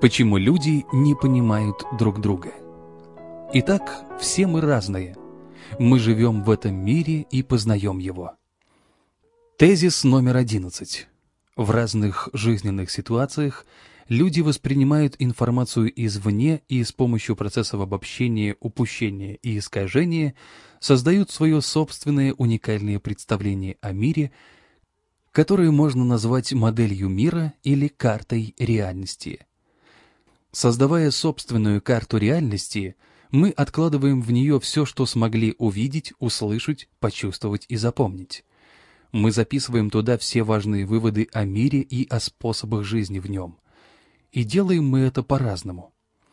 Почему люди не понимают друг друга? Итак, все мы разные. Мы живем в этом мире и познаем его. Тезис номер одиннадцать. В разных жизненных ситуациях люди воспринимают информацию извне и с помощью процессов обобщения, упущения и искажения создают свое собственное уникальное представление о мире, которое можно назвать моделью мира или картой реальности – Создавая собственную карту реальности, мы откладываем в нее все, что смогли увидеть, услышать, почувствовать и запомнить. Мы записываем туда все важные выводы о мире и о способах жизни в нем. И делаем мы это по-разному.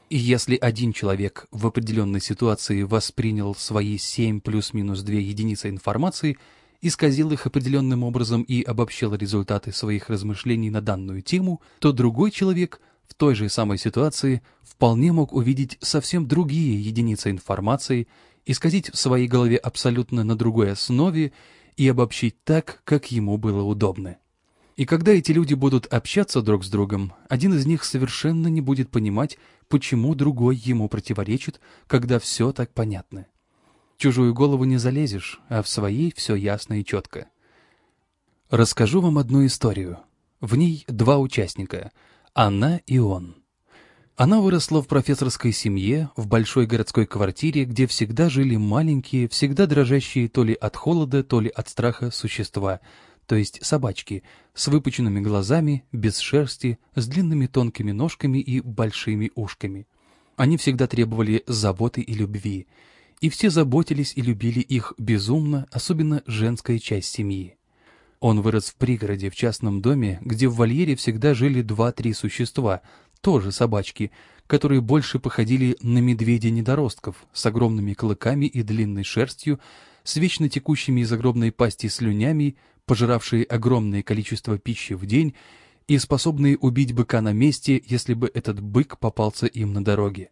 И если один человек в определенной ситуации воспринял свои 7 плюс-минус 2 единицы информации, исказил их определенным образом и обобщил результаты своих размышлений на данную тему, то другой человек – в той же самой ситуации вполне мог увидеть совсем другие единицы информации, исказить в своей голове абсолютно на другой основе и обобщить так, как ему было удобно. И когда эти люди будут общаться друг с другом, один из них совершенно не будет понимать, почему другой ему противоречит, когда все так понятно. В чужую голову не залезешь, а в своей все ясно и четко. Расскажу вам одну историю. В ней два участника — она и он. Она выросла в профессорской семье, в большой городской квартире, где всегда жили маленькие, всегда дрожащие то ли от холода, то ли от страха существа, то есть собачки, с выпученными глазами, без шерсти, с длинными тонкими ножками и большими ушками. Они всегда требовали заботы и любви, и все заботились и любили их безумно, особенно женская часть семьи. Он вырос в пригороде, в частном доме, где в вольере всегда жили два-три существа, тоже собачки, которые больше походили на медведя-недоростков с огромными клыками и длинной шерстью, с вечно текущими из огромной пасти слюнями, пожиравшие огромное количество пищи в день и способные убить быка на месте, если бы этот бык попался им на дороге.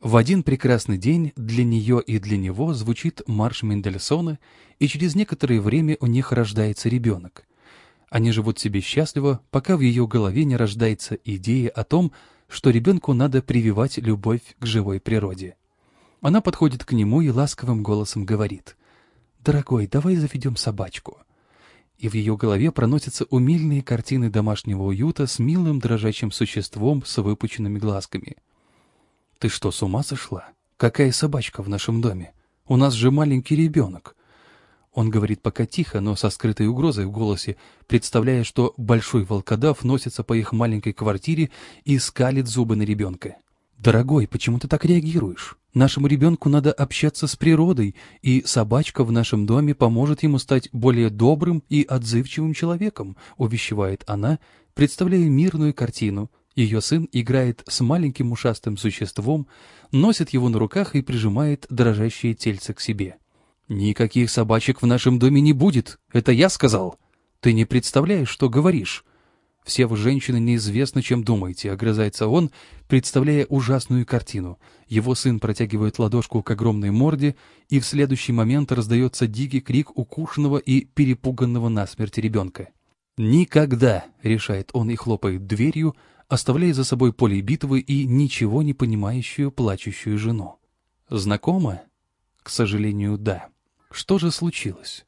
В один прекрасный день для нее и для него звучит марш Мендельсона, и через некоторое время у них рождается ребенок. Они живут себе счастливо, пока в ее голове не рождается идея о том, что ребенку надо прививать любовь к живой природе. Она подходит к нему и ласковым голосом говорит, «Дорогой, давай заведем собачку». И в ее голове проносятся умильные картины домашнего уюта с милым дрожащим существом с выпученными глазками – «Ты что, с ума сошла? Какая собачка в нашем доме? У нас же маленький ребенок». Он говорит пока тихо, но со скрытой угрозой в голосе, представляя, что большой волкодав носится по их маленькой квартире и скалит зубы на ребенка. «Дорогой, почему ты так реагируешь? Нашему ребенку надо общаться с природой, и собачка в нашем доме поможет ему стать более добрым и отзывчивым человеком», увещевает она, представляя мирную картину, ее сын играет с маленьким ушастым существом, носит его на руках и прижимает дрожащее тельце к себе. «Никаких собачек в нашем доме не будет, это я сказал. Ты не представляешь, что говоришь». «Все вы, женщины, неизвестно, чем думаете», — огрызается он, представляя ужасную картину. Его сын протягивает ладошку к огромной морде, и в следующий момент раздается дикий крик укушенного и перепуганного насмерти ребенка. «Никогда!» — решает он и хлопает дверью, оставляя за собой поле битвы и ничего не понимающую плачущую жену. Знакомо? К сожалению, да. Что же случилось?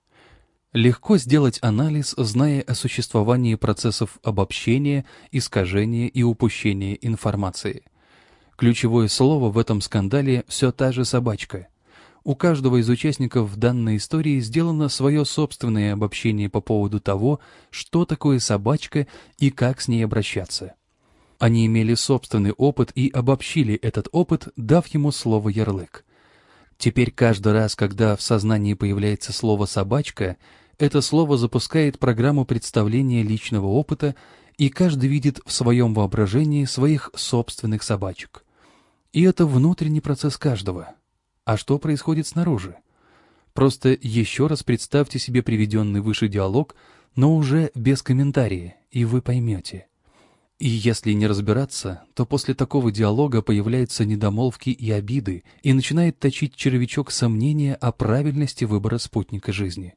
Легко сделать анализ, зная о существовании процессов обобщения, искажения и упущения информации. Ключевое слово в этом скандале все та же собачка. У каждого из участников данной истории сделано свое собственное обобщение по поводу того, что такое собачка и как с ней обращаться. Они имели собственный опыт и обобщили этот опыт, дав ему слово «ярлык». Теперь каждый раз, когда в сознании появляется слово «собачка», это слово запускает программу представления личного опыта, и каждый видит в своем воображении своих собственных собачек. И это внутренний процесс каждого. А что происходит снаружи? Просто еще раз представьте себе приведенный выше диалог, но уже без комментария, и вы поймете. И если не разбираться, то после такого диалога появляются недомолвки и обиды, и начинает точить червячок сомнения о правильности выбора спутника жизни.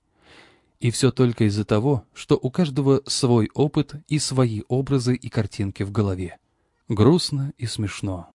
И все только из-за того, что у каждого свой опыт и свои образы и картинки в голове. грустно и смешно.